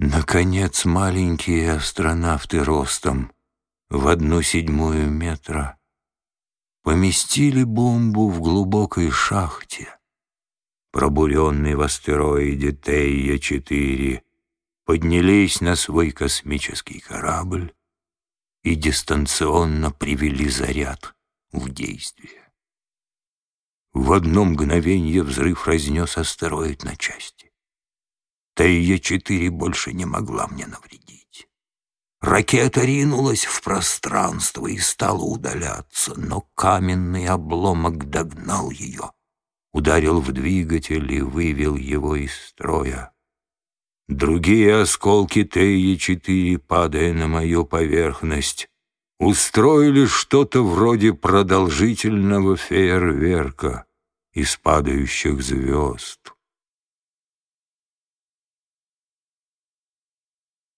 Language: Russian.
Наконец маленькие астронавты ростом в одну седьмую метра поместили бомбу в глубокой шахте, пробуренной в астероиде Тея-4, поднялись на свой космический корабль и дистанционно привели заряд в действие. В одно мгновение взрыв разнес астероид на части. Тея-4 больше не могла мне навредить. Ракета ринулась в пространство и стала удаляться, но каменный обломок догнал ее, ударил в двигатель и вывел его из строя. Другие осколки Теи-4, падая на мою поверхность, устроили что-то вроде продолжительного фейерверка из падающих звезд.